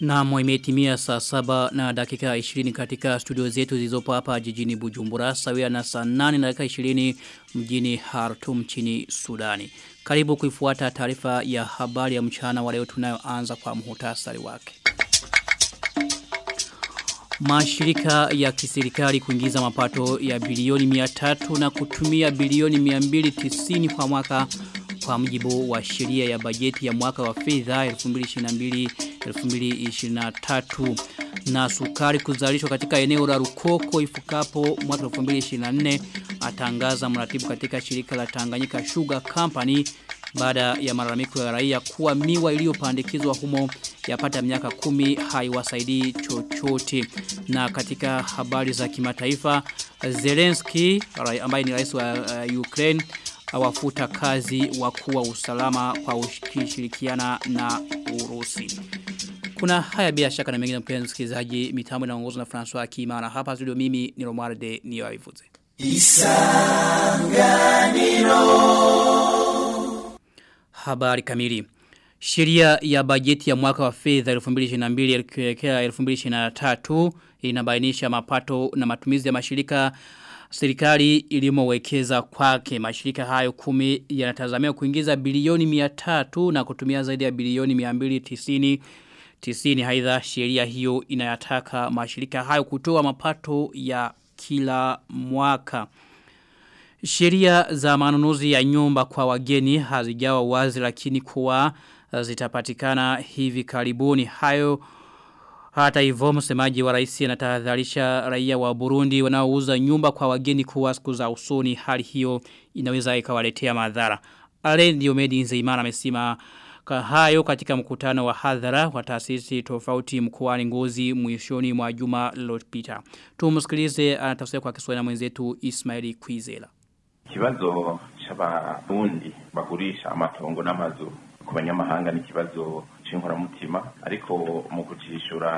nam imetimia saa saba na dakika 20 katika studio zetu zilizopo hapa jijini Bujumbura sawia na saa 8 na dakika 20 mjini hartum chini Sudani. Karibu kuifuata taarifa ya habari ya mchana wa leo tunayoanza kwa mhutasari wake. Mashirika ya kiserikali kuingiza mapato ya bilioni 300 na kutumia bilioni 290 kwa mwaka kwa mjibu wa sheria ya bajeti ya mwaka wa fedha 2022-2023 na sukari kuzalishwa katika eneo la Rukoko ifikapo mwaka 2024 atangaza mratibu katika shirika la Tanganyika Sugar Company baada ya malalamiko ya raia kuwa miwa iliyopandikizwa humo yapata miaka kumi haiwasaidii chochote. Na katika habari za kimataifa Zelensky ambaye ni rais wa uh, Ukraine awafuta kazi wakuu wa usalama kwa ushirikiana na Urusi. Kuna haya bila shaka na mengine mpenzi msikilizaji mitambo inaongozwa na François Kimana hapa studio mimi ni Romarde Niyoivuze. Isanganiro Habari kamili Sheria ya bajeti ya mwaka wa fedha 2022 kuelekea 2023 inabainisha mapato na matumizi ya mashirika serikali ilimowekeza kwake. Mashirika hayo kumi yanatazamia kuingiza bilioni 300 na kutumia zaidi ya bilioni 290 tisini haitha sheria hiyo inayataka mashirika hayo kutoa mapato ya kila mwaka. Sheria za manunuzi ya nyumba kwa wageni hazijawa wazi lakini kuwa zitapatikana hivi karibuni. Hayo hata hivyo msemaji wa rais anatahadharisha raia wa Burundi wanaouza nyumba kwa wageni kuwa siku za usoni hali hiyo inaweza ikawaletea madhara. Alain Diomedi Nzeimana amesema hayo katika mkutano wa hadhara wa taasisi tofauti mkoani Ngozi mwishoni mwa juma lililopita. Tumsikilize anatafsiri kwa Kiswahili mwenzetu Ismaili Kwizela. Kibazo cha barundi bagurisha amatongo n'amazu ku banyamahanga ni kibazo c'inkoramutima ariko mu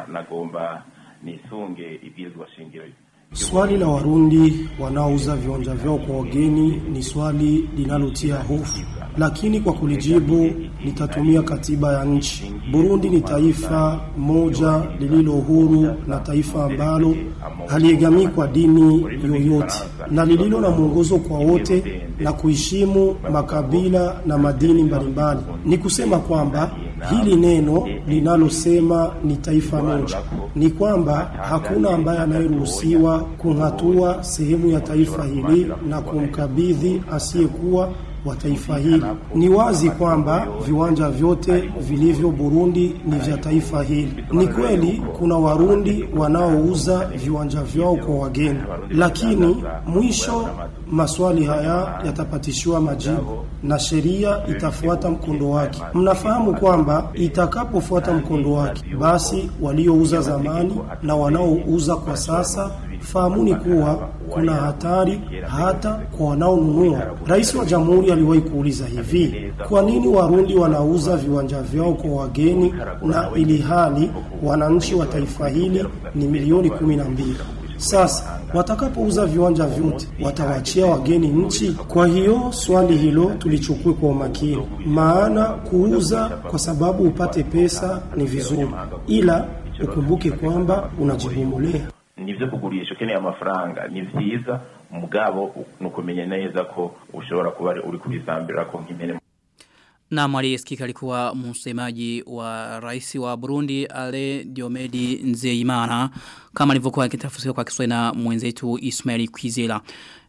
nagomba nisunge ibwirizwa shingiro Swali la Warundi wanaouza viwanja vyao kwa wageni ni swali linalotia hofu, lakini kwa kulijibu nitatumia katiba ya nchi. Burundi ni taifa moja lililo huru na taifa ambalo haliegamii kwa dini yoyote na lililo na mwongozo kwa wote na kuheshimu makabila na madini mbalimbali. Ni kusema kwamba hili neno linalosema ni taifa moja ni kwamba hakuna ambaye anayeruhusiwa kung'atua sehemu ya taifa hili na kumkabidhi asiyekuwa wa taifa hili. Ni wazi kwamba viwanja vyote vilivyo Burundi ni vya taifa hili. Ni kweli kuna Warundi wanaouza viwanja vyao kwa wageni, lakini mwisho maswali haya yatapatishiwa majibu na sheria itafuata mkondo wake. Mnafahamu kwamba itakapofuata mkondo wake, basi waliouza zamani na wanaouza kwa sasa fahamuni kuwa kuna hatari hata kwa wanaonunua. Rais wa Jamhuri aliwahi kuuliza hivi, kwa nini Warundi wanauza viwanja vyao kwa wageni na ili hali wananchi wa taifa hili ni milioni kumi na mbili? Sasa watakapouza viwanja vyote watawachia wageni nchi. Kwa hiyo swali hilo tulichukue kwa umakini, maana kuuza kwa sababu upate pesa ni vizuri, ila ukumbuke kwamba unajibumulea nivyo kugurisha ukeneye amafaranga ni vyiza mugabo nukumenya neza ko ushobora kuba uri kubizambira ko nk'imene na aliyesikika alikuwa msemaji wa rais wa Burundi Ale Diomedi Nzeimana kama alivyokuwa akitafsiriwa kwa Kiswahili na mwenzetu Ismail Kwizela.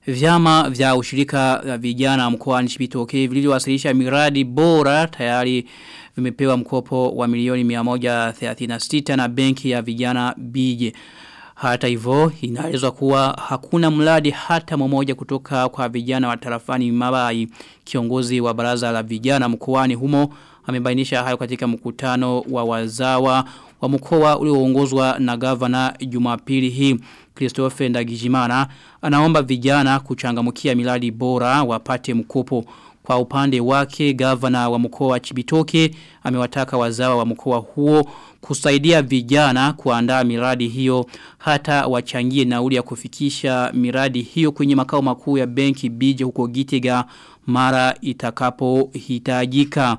Vyama vya ushirika vya vijana mkoani Chibitoke vilivyowasilisha miradi bora tayari vimepewa mkopo wa milioni 136 na benki ya vijana Bije. Hata hivyo inaelezwa kuwa hakuna mradi hata mmoja kutoka kwa vijana wa tarafani Mabai. Kiongozi wa baraza la vijana mkoani humo amebainisha hayo katika mkutano wa wazawa wa mkoa ulioongozwa na gavana Jumapili hii. Christopher Ndagijimana anaomba vijana kuchangamkia miradi bora wapate mkopo. Kwa upande wake gavana wa mkoa wa Chibitoke amewataka wazawa wa mkoa huo kusaidia vijana kuandaa miradi hiyo hata wachangie nauli ya kufikisha miradi hiyo kwenye makao makuu ya benki Bije huko Gitega mara itakapohitajika.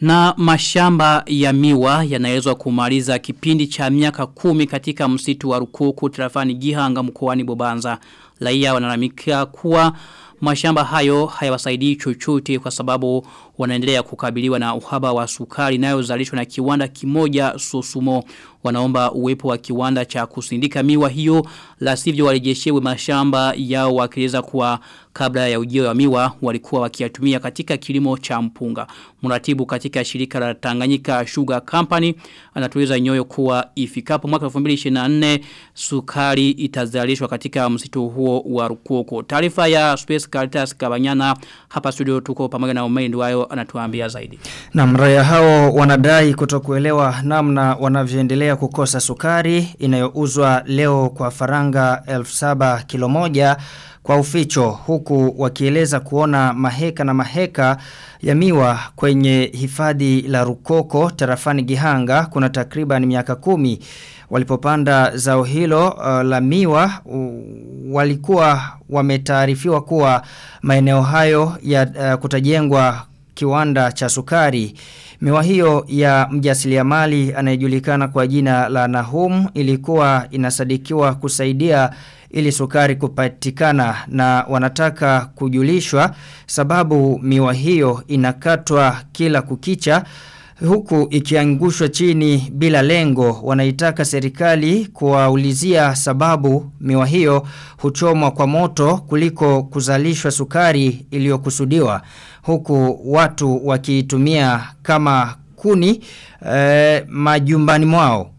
Na mashamba ya miwa yanaelezwa kumaliza kipindi cha miaka kumi katika msitu wa rukuku Trafani Gihanga mkoani Bobanza. Raia wanalamika kuwa mashamba hayo hayawasaidii chochote kwa sababu wanaendelea kukabiliwa na uhaba wa sukari inayozalishwa na kiwanda kimoja Sosumo wanaomba uwepo wa kiwanda cha kusindika miwa hiyo la sivyo warejeshewe mashamba yao wakieleza kuwa kabla ya ujio wa miwa walikuwa wakiyatumia katika kilimo cha mpunga. Mratibu katika shirika la Tanganyika Sugar Company anatueleza nyoyo kuwa ifikapo mwaka 2024 sukari itazalishwa katika msitu huo wa Rukoko taarifa ya Space Caritas Kabanyana hapa studio tuko pamoja na Umendi wayo anatuambia zaidi. Na mraya hao wanadai kutokuelewa namna wanavyoendelea kukosa sukari inayouzwa leo kwa faranga 1700 kilo moja kwa uficho huku wakieleza kuona maheka na maheka ya miwa kwenye hifadhi la Rukoko tarafani Gihanga kuna takriban miaka kumi walipopanda zao hilo uh, la miwa uh, walikuwa wametaarifiwa kuwa maeneo hayo ya uh, kutajengwa kiwanda cha sukari. Miwa hiyo ya mjasiliamali anayejulikana kwa jina la Nahum ilikuwa inasadikiwa kusaidia ili sukari kupatikana na wanataka kujulishwa sababu miwa hiyo inakatwa kila kukicha huku ikiangushwa chini bila lengo. Wanaitaka serikali kuwaulizia sababu miwa hiyo huchomwa kwa moto kuliko kuzalishwa sukari iliyokusudiwa huku watu wakiitumia kama kuni eh, majumbani mwao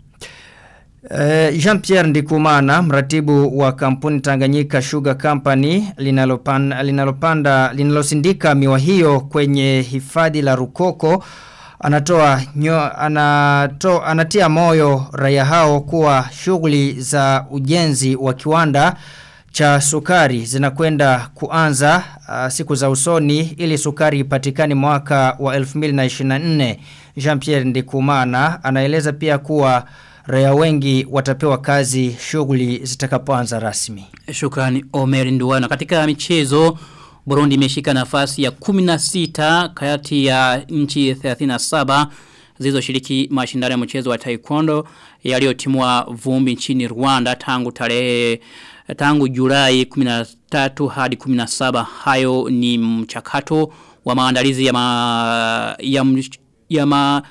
Uh, Jean-Pierre Ndikumana, mratibu wa kampuni Tanganyika Sugar Company linalopanda, linalopanda linalosindika miwa hiyo kwenye hifadhi la Rukoko anatoa nyo, anato, anatia moyo raia hao kuwa shughuli za ujenzi wa kiwanda cha sukari zinakwenda kuanza uh, siku za usoni ili sukari ipatikane mwaka wa 2024. Jean-Pierre Ndikumana anaeleza pia kuwa raia wengi watapewa kazi shughuli zitakapoanza rasmi. Shukrani Omer Nduwana. Katika michezo Burundi imeshika nafasi ya 16 kati ya nchi 37 zilizoshiriki mashindano ya mchezo wa taekwondo yaliyotimwa vumbi nchini Rwanda tangu tarehe tangu Julai 13 hadi 17 hayo ni mchakato wa maandalizi ya ma, ya, ya ma,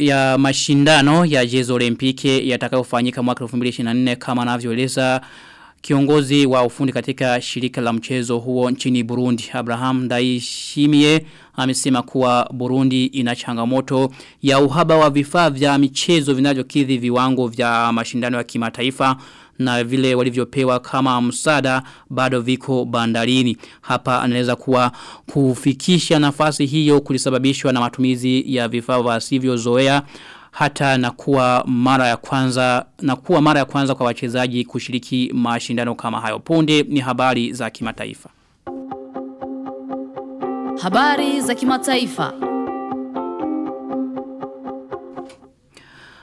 ya mashindano ya jezo olimpiki yatakayofanyika mwaka 2024 kama anavyoeleza kiongozi wa ufundi katika shirika la mchezo huo nchini Burundi Abraham Daishimie amesema kuwa Burundi ina changamoto ya uhaba wa vifaa vya michezo vinavyokidhi viwango vya mashindano ya kimataifa na vile walivyopewa kama msada bado viko bandarini. Hapa anaweza kuwa kufikisha nafasi hiyo kulisababishwa na matumizi ya vifaa wasivyozoea hata na kuwa mara ya kwanza na kuwa mara ya kwanza kwa wachezaji kushiriki mashindano kama hayo. Punde ni habari za kimataifa. Habari za kimataifa.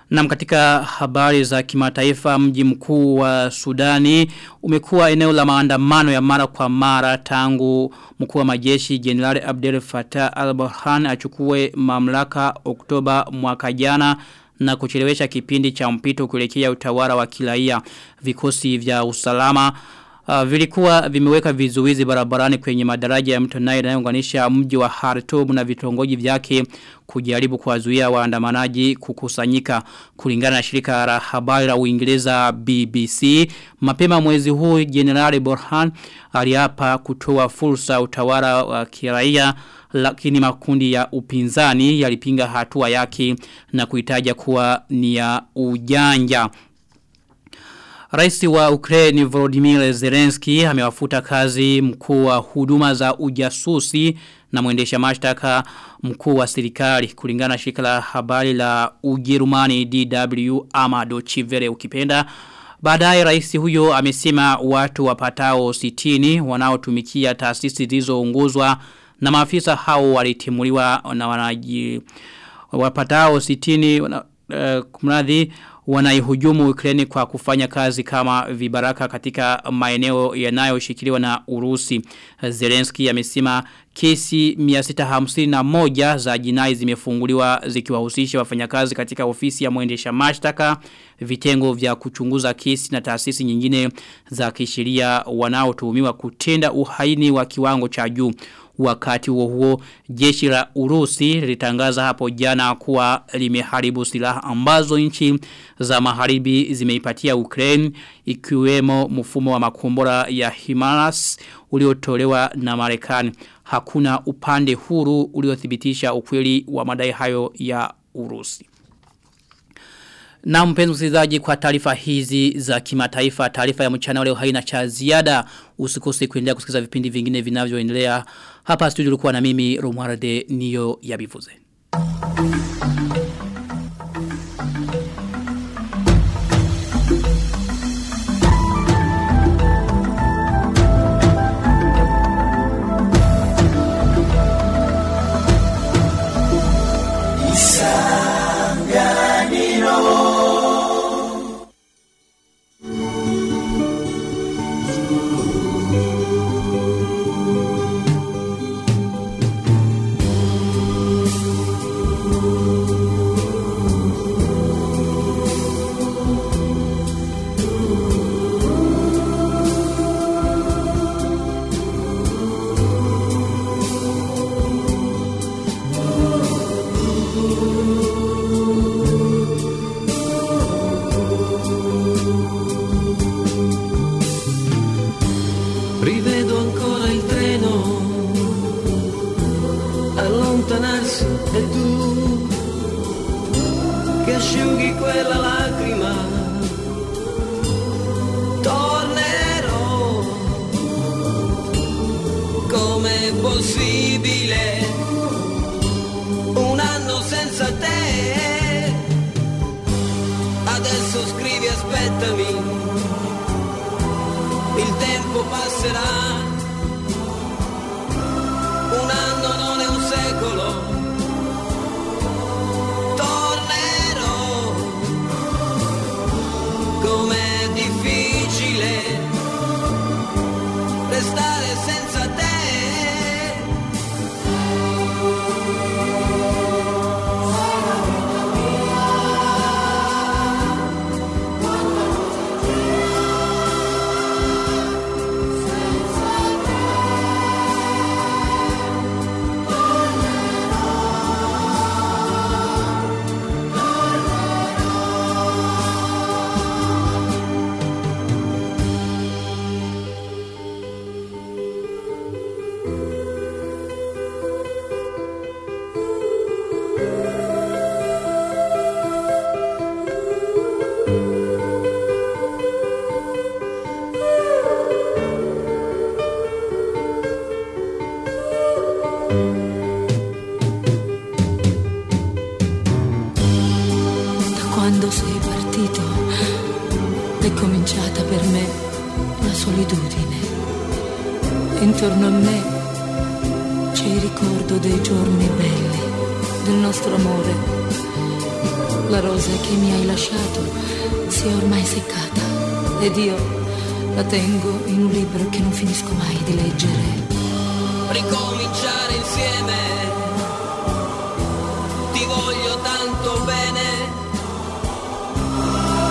Na katika habari za kimataifa mji mkuu wa Sudani umekuwa eneo la maandamano ya mara kwa mara tangu mkuu wa majeshi General Abdel Fattah al-Burhan achukue mamlaka Oktoba mwaka jana na kuchelewesha kipindi cha mpito kuelekea utawala wa kiraia. Vikosi vya usalama Uh, vilikuwa vimeweka vizuizi barabarani kwenye madaraja ya mto Nile yanayounganisha mji wa Khartoum na vitongoji vyake kujaribu kuwazuia waandamanaji kukusanyika. Kulingana na shirika la habari la Uingereza BBC mapema mwezi huu General Borhan aliapa kutoa fursa utawala wa kiraia lakini makundi ya upinzani yalipinga hatua yake na kuitaja kuwa ni ya ujanja Raisi wa Ukraine Volodymyr Zelensky amewafuta kazi mkuu wa huduma za ujasusi na mwendesha mashtaka mkuu wa serikali kulingana na shirika la habari la Ujerumani DW ama Dochivere ukipenda. Baadaye rais huyo amesema watu wapatao 60 wanaotumikia taasisi zilizoongozwa na maafisa hao walitimuliwa na wanaji wapatao 60 uh, kumradhi wanaihujumu Ukraine kwa kufanya kazi kama vibaraka katika maeneo yanayoshikiliwa na Urusi. Zelensky amesema kesi 651 za jinai zimefunguliwa zikiwahusisha wafanyakazi katika ofisi ya mwendesha mashtaka, vitengo vya kuchunguza kesi na taasisi nyingine za kisheria wanaotuhumiwa kutenda uhaini wa kiwango cha juu. Wakati huo huo jeshi la Urusi litangaza hapo jana kuwa limeharibu silaha ambazo nchi za magharibi zimeipatia Ukraine ikiwemo mfumo wa makombora ya Himaras uliotolewa na Marekani. Hakuna upande huru uliothibitisha ukweli wa madai hayo ya Urusi. Na mpenzi msikilizaji kwa taarifa hizi za kimataifa, taarifa ya mchana leo haina cha ziada. Usikose kuendelea kusikiza vipindi vingine vinavyoendelea. Hapa studio ulikuwa na mimi Romualde Niyo Yabivuze. Rivedo ancora il treno allontanarsi e tu che asciughi quella lacrima. Tornerò. Com'è possibile un anno senza te? Adesso scrivi aspettami il tempo passerà. Intorno a me c'è il ricordo dei giorni belli, del nostro amore. La rosa che mi hai lasciato si è ormai seccata ed io la tengo in un libro che non finisco mai di leggere. ricominciare insieme. Ti voglio tanto bene.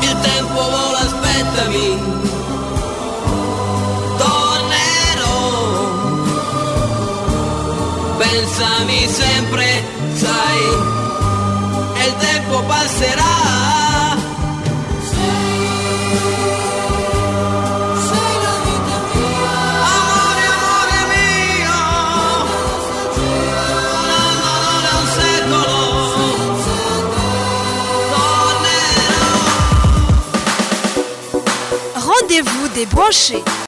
Il tempo vola, aspettami. pensami sempre, sai, e il tempo passerà. Rendez-vous débranché.